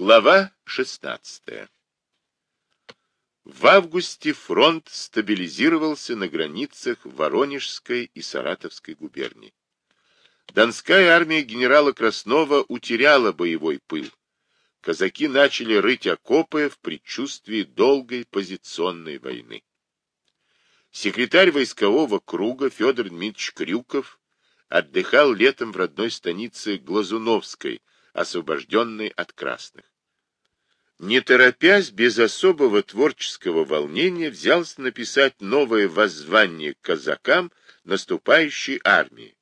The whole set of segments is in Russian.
Глава 16. В августе фронт стабилизировался на границах Воронежской и Саратовской губерний. Донская армия генерала Краснова утеряла боевой пыл. Казаки начали рыть окопы в предчувствии долгой позиционной войны. Секретарь войскового круга Федор Дмитриевич Крюков отдыхал летом в родной станице Глазуновской, освобожденной от красных. Не торопясь, без особого творческого волнения, взялся написать новое воззвание к казакам наступающей армии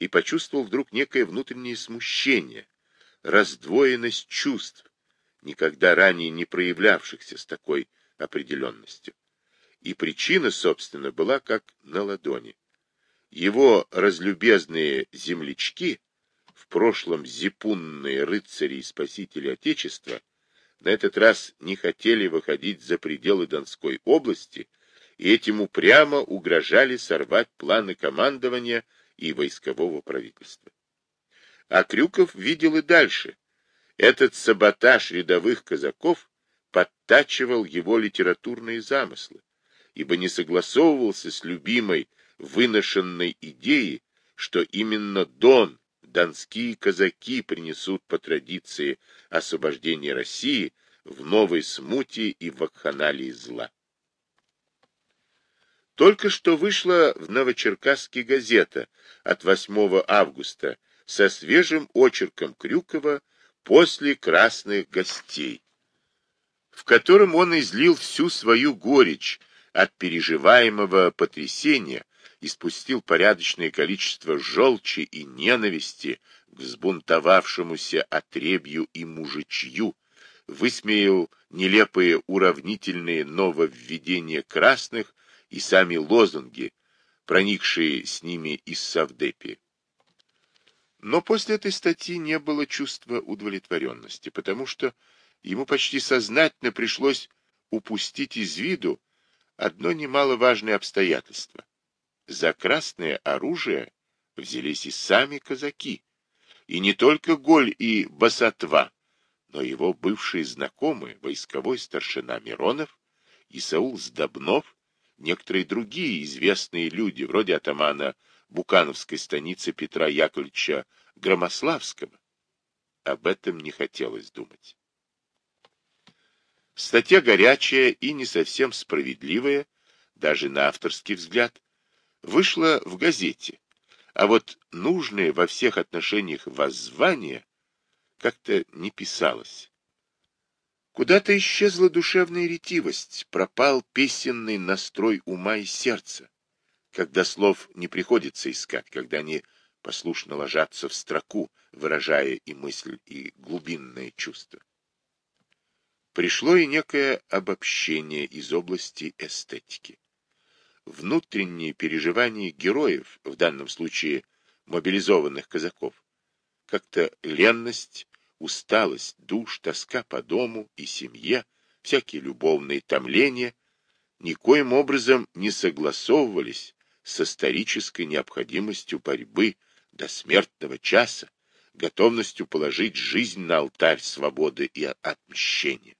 и почувствовал вдруг некое внутреннее смущение, раздвоенность чувств, никогда ранее не проявлявшихся с такой определенностью. И причина, собственно, была как на ладони. Его разлюбезные землячки, в прошлом зипунные рыцари и спасители Отечества, на этот раз не хотели выходить за пределы Донской области и этим упрямо угрожали сорвать планы командования и войскового правительства. А Крюков видел и дальше. Этот саботаж рядовых казаков подтачивал его литературные замыслы, ибо не согласовывался с любимой выношенной идеи, что именно Дон, донские казаки принесут по традиции освобождение России в новой смуте и вакханалии зла. Только что вышла в Новочеркасске газета от 8 августа со свежим очерком Крюкова «После красных гостей», в котором он излил всю свою горечь от переживаемого потрясения испустил порядочное количество желчи и ненависти к взбунтовавшемуся отребью и мужичью, высмеял нелепые уравнительные нововведения красных и сами лозунги, проникшие с ними из Савдепи. Но после этой статьи не было чувства удовлетворенности, потому что ему почти сознательно пришлось упустить из виду одно немаловажное обстоятельство. За красное оружие взялись и сами казаки. И не только Голь и Басатва, но его бывшие знакомые, войсковой старшина Миронов, Исаул Сдобнов, некоторые другие известные люди, вроде атамана Букановской станицы Петра Яковлевича Громославского. Об этом не хотелось думать. Статья горячая и не совсем справедливая, даже на авторский взгляд, вышла в газете, а вот нужное во всех отношениях воззвание как-то не писалось. Куда-то исчезла душевная ретивость, пропал песенный настрой ума и сердца, когда слов не приходится искать, когда они послушно ложатся в строку, выражая и мысль, и глубинное чувство. Пришло и некое обобщение из области эстетики внутренние переживания героев, в данном случае мобилизованных казаков, как-то ленность, усталость, душ, тоска по дому и семье, всякие любовные томления, никоим образом не согласовывались с исторической необходимостью борьбы до смертного часа, готовностью положить жизнь на алтарь свободы и отмщения.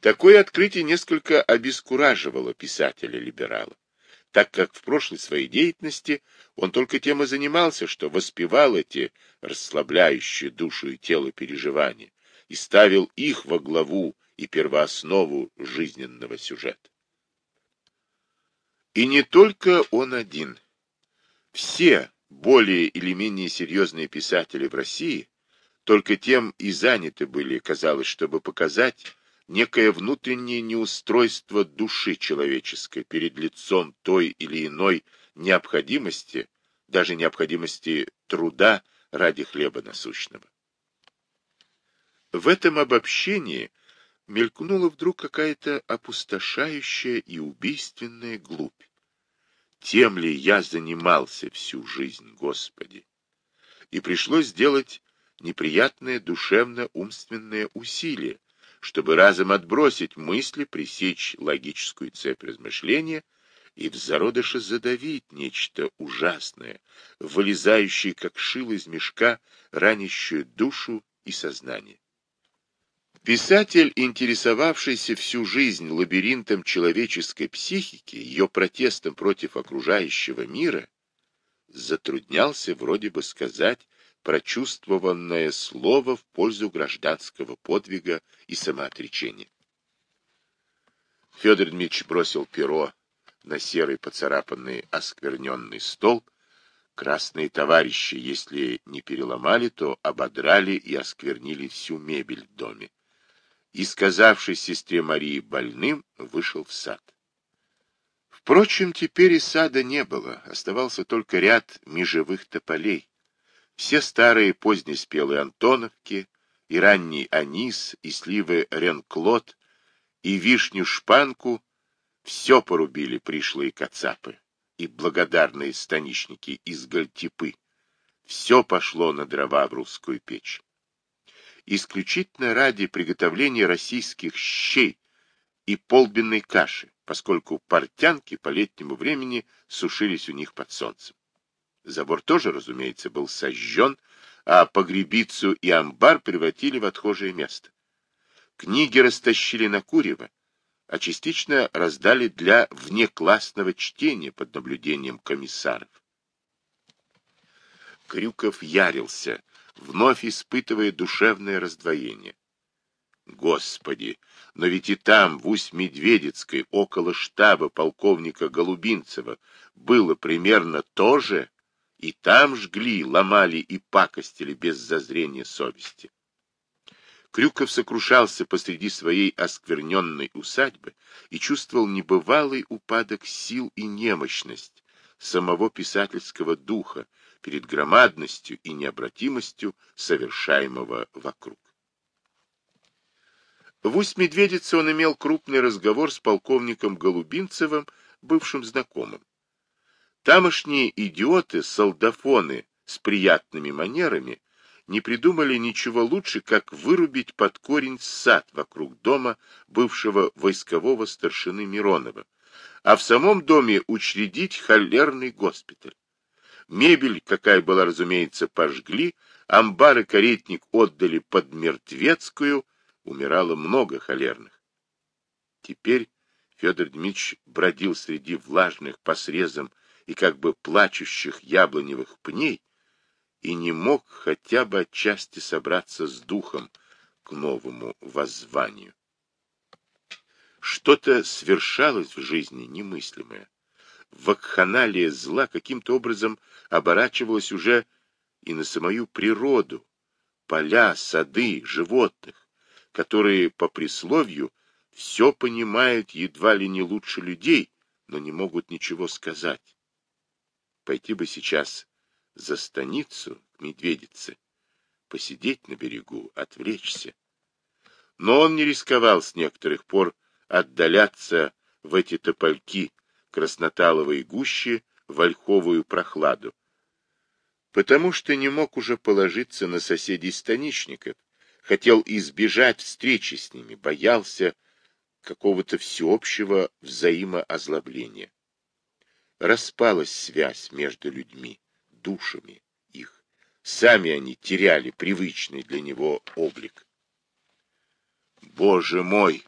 Такое открытие несколько обескураживало писателя-либерала, так как в прошлой своей деятельности он только тем и занимался, что воспевал эти расслабляющие душу и тело переживания и ставил их во главу и первооснову жизненного сюжета. И не только он один. Все более или менее серьезные писатели в России только тем и заняты были, казалось, чтобы показать, некое внутреннее неустройство души человеческой перед лицом той или иной необходимости, даже необходимости труда ради хлеба насущного. В этом обобщении мелькнула вдруг какая-то опустошающая и убийственная глубь. Тем ли я занимался всю жизнь, Господи? И пришлось сделать неприятное душевно-умственное усилие, чтобы разом отбросить мысли, пресечь логическую цепь размышления и в зародыше задавить нечто ужасное, вылезающее, как шило из мешка, ранящее душу и сознание. Писатель, интересовавшийся всю жизнь лабиринтом человеческой психики, ее протестом против окружающего мира, затруднялся вроде бы сказать прочувствованное слово в пользу гражданского подвига и самоотречения. Федор Дмитриевич бросил перо на серый поцарапанный оскверненный стол. Красные товарищи, если не переломали, то ободрали и осквернили всю мебель в доме и, сказавший сестре Марии больным, вышел в сад. Впрочем, теперь и сада не было, оставался только ряд межевых тополей. Все старые позднеспелые Антоновки, и ранний анис, и сливы Ренклот, и вишню-шпанку все порубили пришлые кацапы и благодарные станичники из Гальтипы. Все пошло на дрова в русскую печь исключительно ради приготовления российских щей и полбенной каши, поскольку портянки по летнему времени сушились у них под солнцем. Забор тоже, разумеется, был сожжен, а погребицу и амбар превратили в отхожее место. Книги растащили на курево, а частично раздали для внеклассного чтения под наблюдением комиссаров. Крюков ярился, вновь испытывая душевное раздвоение. Господи, но ведь и там, в Усть-Медведицкой, около штаба полковника Голубинцева, было примерно то же, и там жгли, ломали и пакостили без зазрения совести. Крюков сокрушался посреди своей оскверненной усадьбы и чувствовал небывалый упадок сил и немощность самого писательского духа, перед громадностью и необратимостью совершаемого вокруг. В Усть-Медведице он имел крупный разговор с полковником Голубинцевым, бывшим знакомым. Тамошние идиоты, солдафоны с приятными манерами, не придумали ничего лучше, как вырубить под корень сад вокруг дома бывшего войскового старшины Миронова, а в самом доме учредить холерный госпиталь. Мебель, какая была, разумеется, пожгли, амбар и каретник отдали под мертвецкую, умирало много холерных. Теперь Федор Дмитриевич бродил среди влажных по срезам и как бы плачущих яблоневых пней и не мог хотя бы отчасти собраться с духом к новому воззванию. Что-то свершалось в жизни немыслимое вакханалия зла каким-то образом оборачивалась уже и на самую природу, поля, сады, животных, которые по присловию все понимают едва ли не лучше людей, но не могут ничего сказать. Пойти бы сейчас за станицу к медведице, посидеть на берегу, отвлечься. Но он не рисковал с некоторых пор отдаляться в эти топольки, красноталовой гуще в ольховую прохладу, потому что не мог уже положиться на соседей станичников, хотел избежать встречи с ними, боялся какого-то всеобщего взаимоозлобления. Распалась связь между людьми, душами их. Сами они теряли привычный для него облик. Боже мой!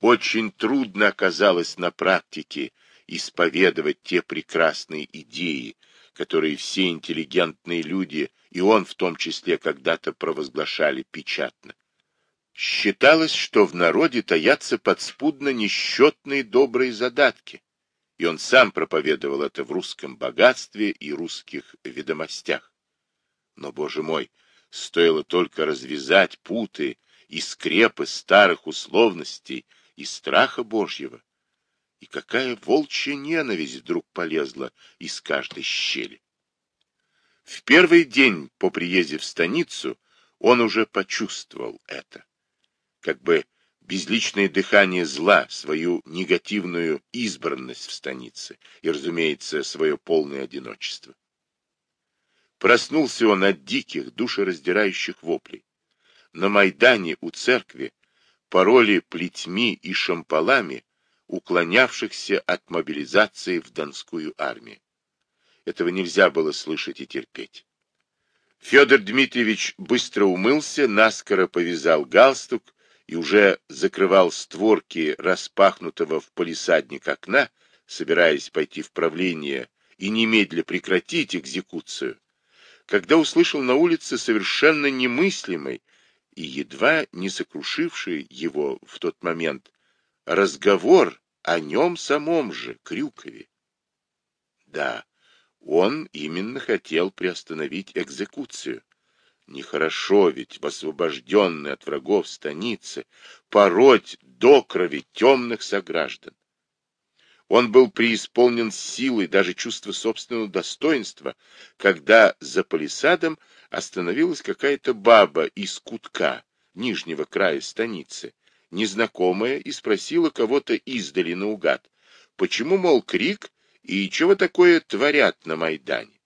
Очень трудно оказалось на практике исповедовать те прекрасные идеи, которые все интеллигентные люди, и он в том числе, когда-то провозглашали печатно. Считалось, что в народе таятся подспудно несчетные добрые задатки, и он сам проповедовал это в русском богатстве и русских ведомостях. Но, боже мой, стоило только развязать путы и скрепы старых условностей и страха Божьего, и какая волчья ненависть вдруг полезла из каждой щели. В первый день по приезде в станицу он уже почувствовал это. Как бы безличное дыхание зла, свою негативную избранность в станице и, разумеется, свое полное одиночество. Проснулся он от диких, душераздирающих воплей. На Майдане у церкви пароли плетьми и шампалами уклонявшихся от мобилизации в Донскую армию. Этого нельзя было слышать и терпеть. Федор Дмитриевич быстро умылся, наскоро повязал галстук и уже закрывал створки распахнутого в полисадник окна, собираясь пойти в правление и немедля прекратить экзекуцию, когда услышал на улице совершенно немыслимый и едва не сокрушивший его в тот момент разговор о нем самом же, Крюкове. Да, он именно хотел приостановить экзекуцию. Нехорошо ведь в освобожденной от врагов станице пороть до крови темных сограждан. Он был преисполнен силой, даже чувства собственного достоинства, когда за палисадом остановилась какая-то баба из кутка нижнего края станицы, незнакомая, и спросила кого-то издали наугад, почему, мол, крик и чего такое творят на Майдане.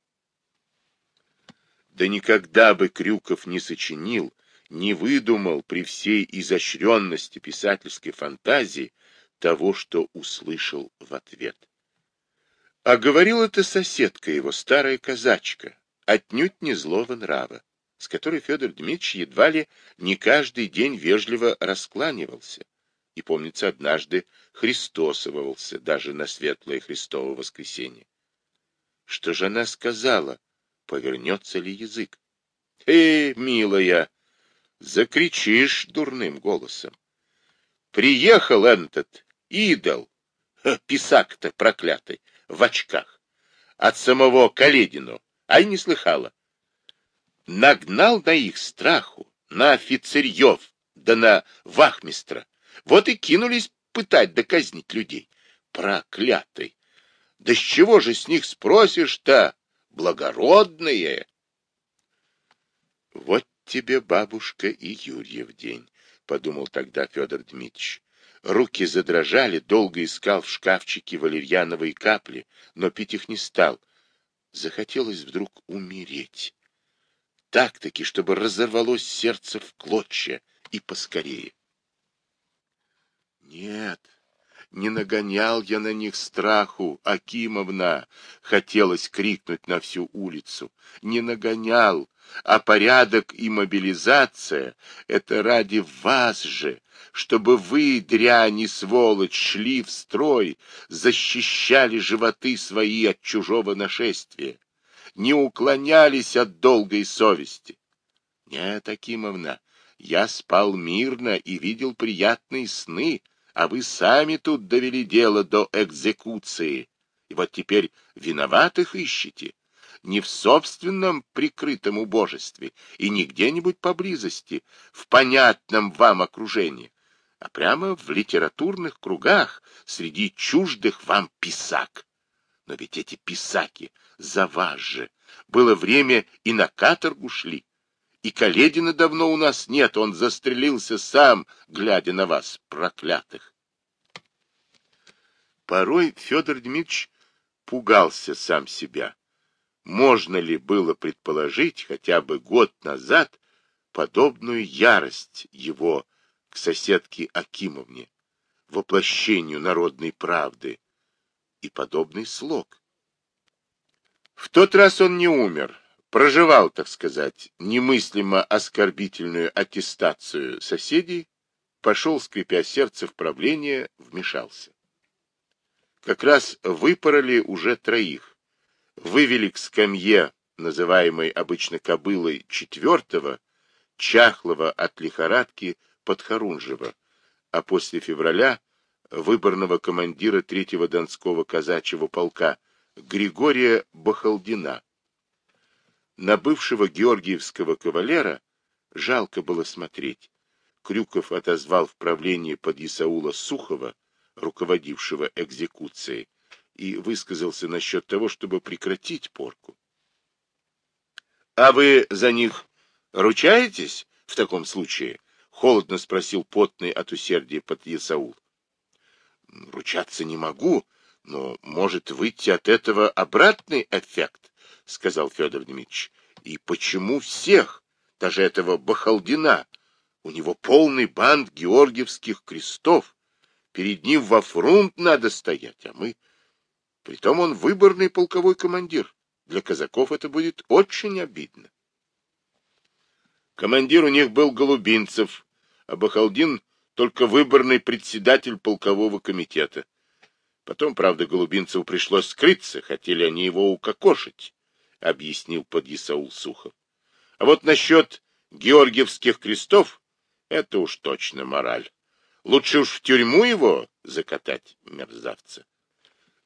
Да никогда бы Крюков не сочинил, не выдумал при всей изощренности писательской фантазии того, что услышал в ответ. А говорил это соседка его, старая казачка, отнюдь не злого нрава, с которой Федор Дмитриевич едва ли не каждый день вежливо раскланивался. И, помнится, однажды христосовывался даже на светлое Христово воскресенье. Что же она сказала? Повернется ли язык. «Эй, милая!» — закричишь дурным голосом. «Приехал этот идол, писак-то проклятый, в очках, от самого Каледину, ай не слыхала. Нагнал на их страху, на офицерьев, да на вахмистра. Вот и кинулись пытать да людей. Проклятый! Да с чего же с них спросишь-то? Благородные. Вот тебе, бабушка, и Юрьев день, — подумал тогда Федор Дмитриевич. Руки задрожали, долго искал в шкафчике валерьяновые капли, но пить их не стал. Захотелось вдруг умереть. Так-таки, чтобы разорвалось сердце в клочья и поскорее. Нет, не нагонял я на них страху, Акимовна, хотелось крикнуть на всю улицу. Не нагонял, а порядок и мобилизация — это ради вас же, чтобы вы, дрянь и сволочь, шли в строй, защищали животы свои от чужого нашествия, не уклонялись от долгой совести. Нет, Акимовна, я спал мирно и видел приятные сны, а вы сами тут довели дело до экзекуции. И вот теперь виноватых ищете. Не в собственном прикрытом убожестве и не где-нибудь поблизости, в понятном вам окружении, а прямо в литературных кругах среди чуждых вам писак. Но ведь эти писаки за вас же. Было время и на каторгу шли. И Каледина давно у нас нет, он застрелился сам, глядя на вас, проклятых. Порой Федор Дмитриевич пугался сам себя. Можно ли было предположить хотя бы год назад подобную ярость его к соседке Акимовне, воплощению народной правды, и подобный слог? В тот раз он не умер, проживал, так сказать, немыслимо оскорбительную аттестацию соседей, пошел, скрипя сердце в правление, вмешался. Как раз выпороли уже троих, вывели к скамье, называемой обычно кобылой, четвертого, чахлого от лихорадки Подхорунжева, а после февраля выборного командира третьего Донского казачьего полка Григория Бахалдина. На бывшего георгиевского кавалера жалко было смотреть. Крюков отозвал в правление под Исаула Сухова, руководившего экзекуцией, и высказался насчет того, чтобы прекратить порку. — А вы за них ручаетесь в таком случае? — холодно спросил потный от усердия под Исаул. — Ручаться не могу, но может выйти от этого обратный эффект. — сказал Федор Дмитриевич. — И почему всех, даже этого Бахалдина? У него полный банд георгиевских крестов. Перед ним во фронт надо стоять, а мы... Притом он выборный полковой командир. Для казаков это будет очень обидно. Командир у них был Голубинцев, а Бахалдин только выборный председатель полкового комитета. Потом, правда, Голубинцеву пришлось скрыться, хотели они его укокошить, — объяснил подъясаул Сухов. А вот насчет георгиевских крестов — это уж точно мораль. Лучше уж в тюрьму его закатать, мерзавца.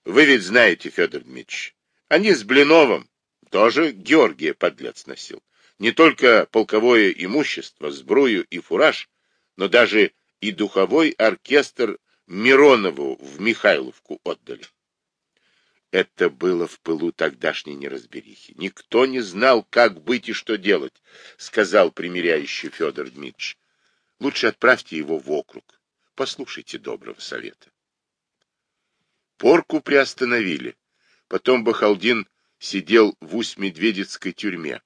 Вы ведь знаете, Федор Дмитриевич, они с Блиновым тоже Георгия подлец носил. Не только полковое имущество, сбрую и фураж, но даже и духовой оркестр Миронову в Михайловку отдали. Это было в пылу тогдашней неразберихи. Никто не знал, как быть и что делать, сказал примиряющий Федор Дмитриевич. Лучше отправьте его в округ. Послушайте доброго совета. Порку приостановили. Потом Бахалдин сидел в Усть-Медведецкой тюрьме.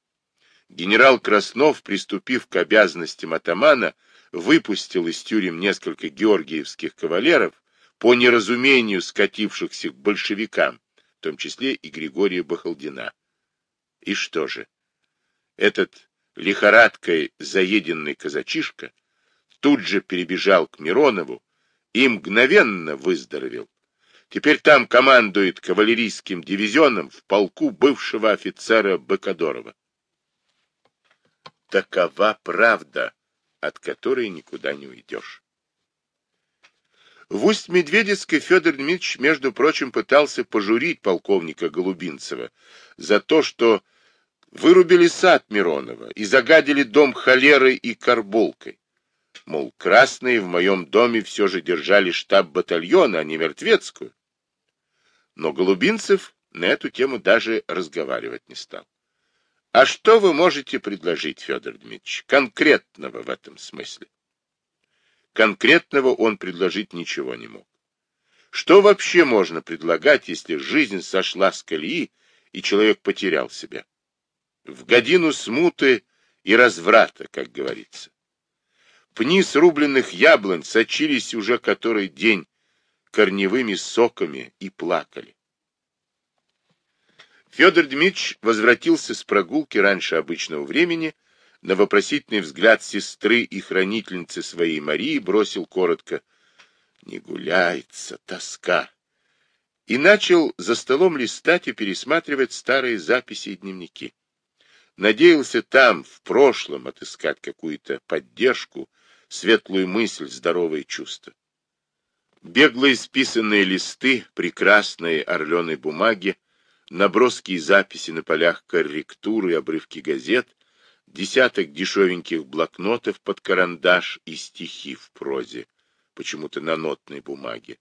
Генерал Краснов, приступив к обязанностям атамана, выпустил из тюрем несколько георгиевских кавалеров по неразумению скатившихся к большевикам, в том числе и Григория Бахалдина. И что же? Этот лихорадкой заеденный казачишка тут же перебежал к Миронову и мгновенно выздоровел. Теперь там командует кавалерийским дивизионом в полку бывшего офицера Бакадорова. Такова правда, от которой никуда не уйдешь. В Усть-Медведецкой Федор Дмитриевич, между прочим, пытался пожурить полковника Голубинцева за то, что вырубили сад Миронова и загадили дом холерой и карболкой. Мол, красные в моем доме все же держали штаб батальона, а не мертвецкую. Но Голубинцев на эту тему даже разговаривать не стал. А что вы можете предложить, Федор Дмитриевич, конкретного в этом смысле? Конкретного он предложить ничего не мог. Что вообще можно предлагать, если жизнь сошла с колеи и человек потерял себя? В годину смуты и разврата, как говорится. Пни срубленных яблонь сочились уже который день корневыми соками и плакали. Федор Дмитриевич возвратился с прогулки раньше обычного времени, на вопросительный взгляд сестры и хранительницы своей Марии бросил коротко «Не гуляется, тоска!» и начал за столом листать и пересматривать старые записи и дневники. Надеялся там, в прошлом, отыскать какую-то поддержку, светлую мысль, здоровые чувства. Беглые списанные листы прекрасной орленой бумаги наброски и записи на полях корректуры, обрывки газет, десяток дешевеньких блокнотов под карандаш и стихи в прозе, почему-то на нотной бумаге.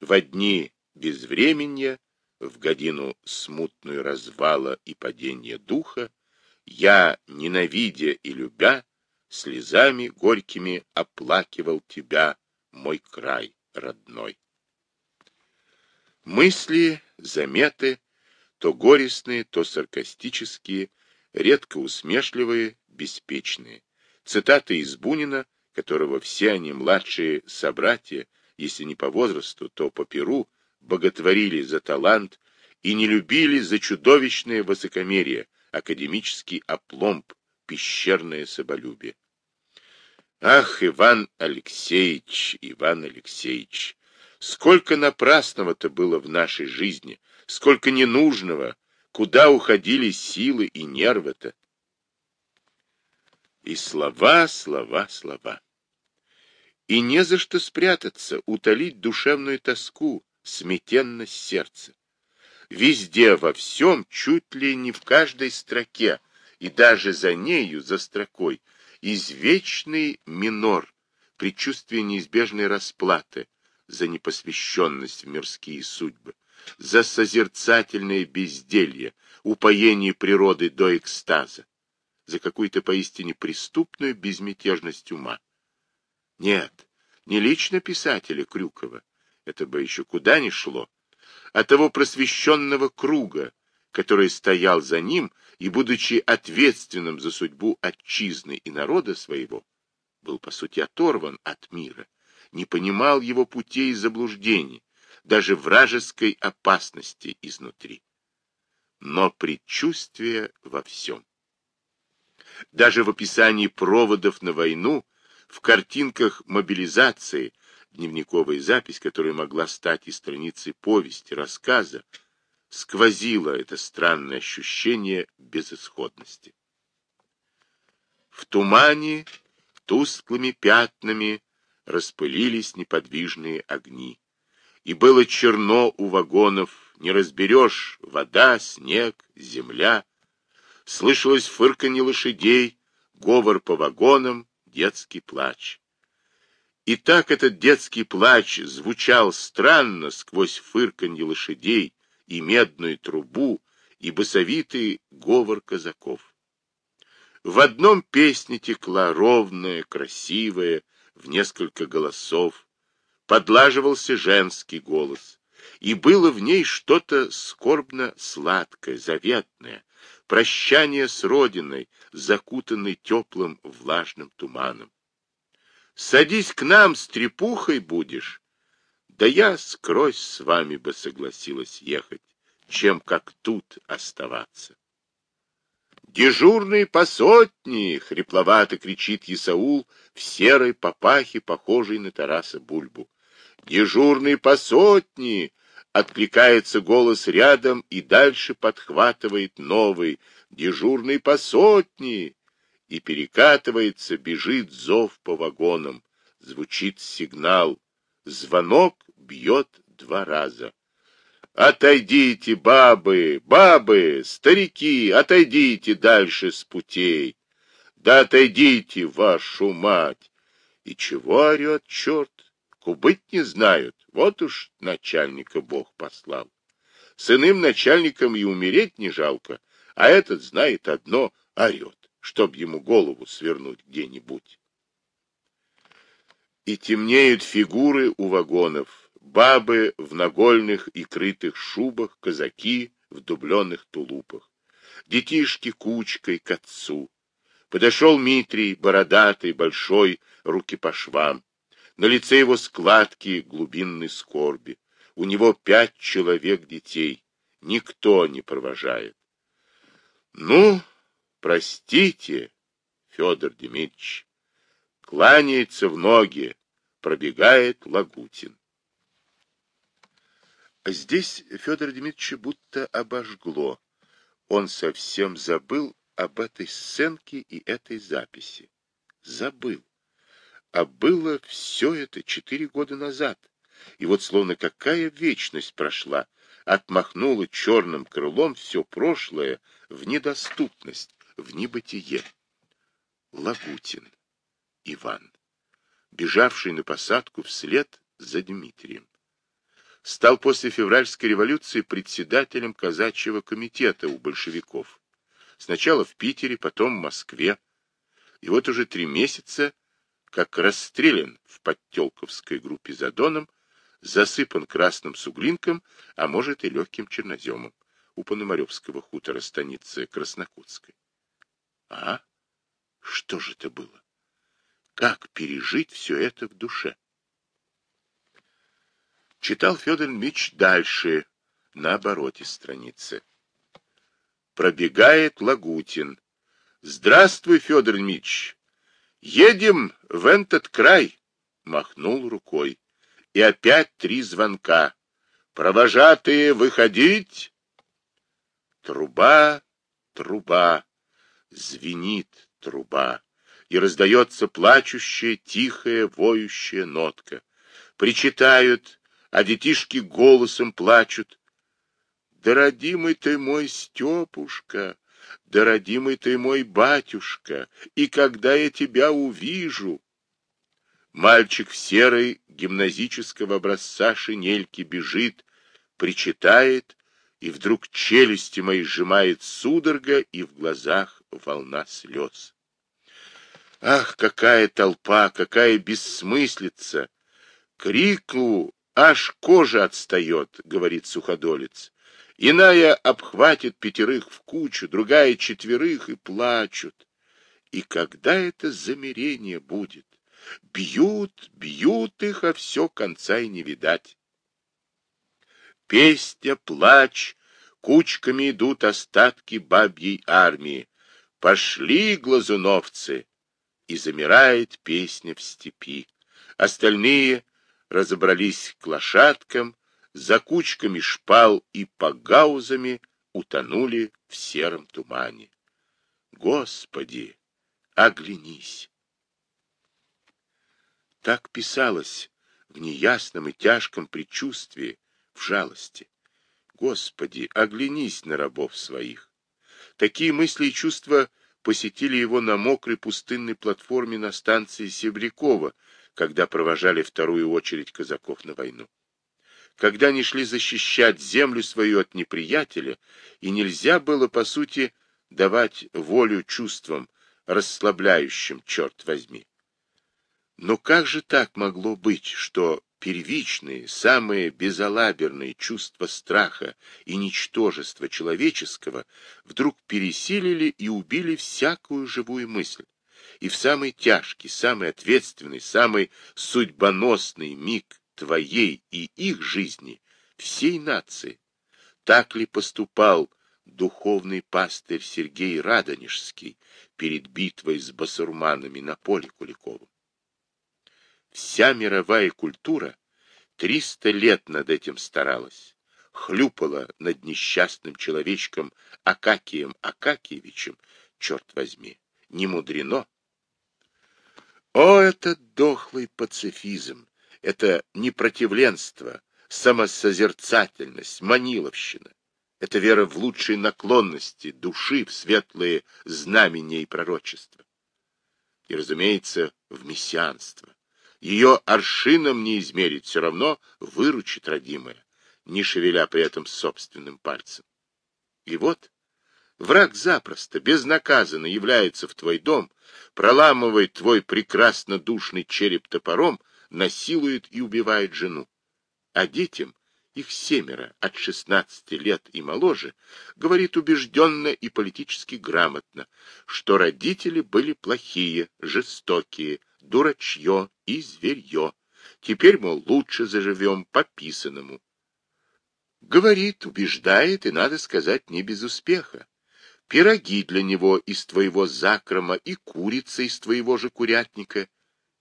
В дни безвременья, в годину смутную развала и падения духа, я, ненавидя и любя, слезами горькими оплакивал тебя, мой край родной. Мысли, заметы, то горестные, то саркастические, редко усмешливые, беспечные. Цитаты из Бунина, которого все они младшие собратья, если не по возрасту, то по перу, боготворили за талант и не любили за чудовищное высокомерие, академический опломб, пещерное соболюбие. Ах, Иван Алексеевич, Иван Алексеевич, сколько напрасного-то было в нашей жизни, сколько ненужного, куда уходили силы и нервы-то. И слова, слова, слова. И не за что спрятаться, утолить душевную тоску, сметенность сердца. Везде, во всем, чуть ли не в каждой строке, и даже за нею, за строкой, извечный минор, предчувствие неизбежной расплаты за непосвященность в мирские судьбы за созерцательное безделье, упоение природы до экстаза, за какую-то поистине преступную безмятежность ума. Нет, не лично писателя Крюкова, это бы еще куда ни шло, а того просвещенного круга, который стоял за ним и, будучи ответственным за судьбу отчизны и народа своего, был, по сути, оторван от мира, не понимал его путей и заблуждений, даже вражеской опасности изнутри. Но предчувствие во всем. Даже в описании проводов на войну в картинках мобилизации, дневниковая запись, которая могла стать и страницей повести, рассказа, сквозило это странное ощущение безысходности. В тумане тусклыми пятнами распылились неподвижные огни. И было черно у вагонов, не разберешь, вода, снег, земля. Слышалось фырканье лошадей, говор по вагонам, детский плач. И так этот детский плач звучал странно сквозь фырканье лошадей и медную трубу, и басовитый говор казаков. В одном песне текла ровная, красивая, в несколько голосов, подлаживался женский голос, и было в ней что-то скорбно-сладкое, заветное, прощание с родиной, закутанной теплым влажным туманом. Садись к нам, с трепухой будешь. Да я скрозь с вами бы согласилась ехать, чем как тут оставаться. «Дежурный по сотни!» — хрипловато кричит Исаул в серой папахе, похожей на Тараса Бульбу. «Дежурный по сотни!» — откликается голос рядом и дальше подхватывает новый. «Дежурный по сотни!» И перекатывается, бежит зов по вагонам. Звучит сигнал. Звонок бьет два раза. Отойдите, бабы, бабы, старики, отойдите дальше с путей. Да отойдите, вашу мать. И чего орет черт? Кубыть не знают. Вот уж начальника Бог послал. С иным начальником и умереть не жалко, а этот знает одно — орет, чтоб ему голову свернуть где-нибудь. И темнеют фигуры у вагонов, бабы в нагольных и крытых шубах, казаки в дубленных тулупах, детишки кучкой к отцу. Подошел Митрий, бородатый, большой, руки по швам. На лице его складки глубинной скорби. У него пять человек детей. Никто не провожает. Ну, простите, Федор Дмитриевич. Кланяется в ноги, пробегает Лагутин. Здесь Федор Дмитриевич будто обожгло. Он совсем забыл об этой сценке и этой записи. Забыл. А было все это четыре года назад. И вот словно какая вечность прошла, отмахнула черным крылом все прошлое в недоступность, в небытие. Лагутин. Иван, бежавший на посадку вслед за Дмитрием стал после февральской революции председателем казачьего комитета у большевиков. Сначала в Питере, потом в Москве. И вот уже три месяца, как расстрелян в Подтелковской группе за Доном, засыпан красным суглинком, а может и легким черноземом у Пономаревского хутора станицы Краснокутской. А? Что же это было? Как пережить все это в душе? Читал Федор Мич дальше, на обороте страницы. Пробегает Лагутин. «Здравствуй, Федор Мич! Едем в этот край!» Махнул рукой. И опять три звонка. «Провожатые, выходить!» Труба, труба, звенит труба, и раздается плачущая, тихая, воющая нотка. Причитают а детишки голосом плачут. Да, родимый ты мой Степушка, да, родимый ты мой батюшка, и когда я тебя увижу... Мальчик в серой гимназического образца шинельки бежит, причитает, и вдруг челюсти мои сжимает судорога, и в глазах волна слез. Ах, какая толпа, какая бессмыслица! Крикну Аж кожа отстает, говорит суходолец. Иная обхватит пятерых в кучу, другая четверых и плачут. И когда это замерение будет? Бьют, бьют их, а все конца и не видать. Песня, плач, кучками идут остатки бабьей армии. Пошли, глазуновцы! и замирает песня в степи. Остальные разобрались к лошадкам, за кучками шпал и погаузами утонули в сером тумане. Господи, оглянись! Так писалось в неясном и тяжком предчувствии, в жалости. Господи, оглянись на рабов своих. Такие мысли и чувства посетили его на мокрой пустынной платформе на станции Себрякова, когда провожали вторую очередь казаков на войну. Когда они шли защищать землю свою от неприятеля, и нельзя было, по сути, давать волю чувствам, расслабляющим, черт возьми. Но как же так могло быть, что первичные, самые безалаберные чувства страха и ничтожества человеческого вдруг пересилили и убили всякую живую мысль? И в самый тяжкий, самый ответственный, самый судьбоносный миг твоей и их жизни, всей нации, так ли поступал духовный пастырь Сергей Радонежский перед битвой с басурманами на поле Куликовом? Вся мировая культура триста лет над этим старалась, хлюпала над несчастным человечком Акакием Акакиевичем, черт возьми, не мудрено. О, этот дохлый пацифизм, это непротивленство, самосозерцательность, маниловщина. Это вера в лучшие наклонности души, в светлые знамения и пророчества. И, разумеется, в мессианство. Ее аршином не измерить, все равно выручит родимая, не шевеля при этом собственным пальцем. И вот враг запросто, безнаказанно является в твой дом, проламывает твой прекрасно душный череп топором, насилует и убивает жену. А детям, их семеро, от шестнадцати лет и моложе, говорит убежденно и политически грамотно, что родители были плохие, жестокие, дурачье и зверье. Теперь, мол, лучше заживем по-писанному. Говорит, убеждает, и, надо сказать, не без успеха. Пироги для него из твоего закрома и курица из твоего же курятника.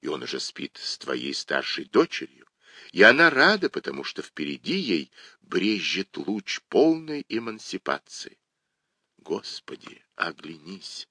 И он уже спит с твоей старшей дочерью. И она рада, потому что впереди ей брежет луч полной эмансипации. Господи, оглянись!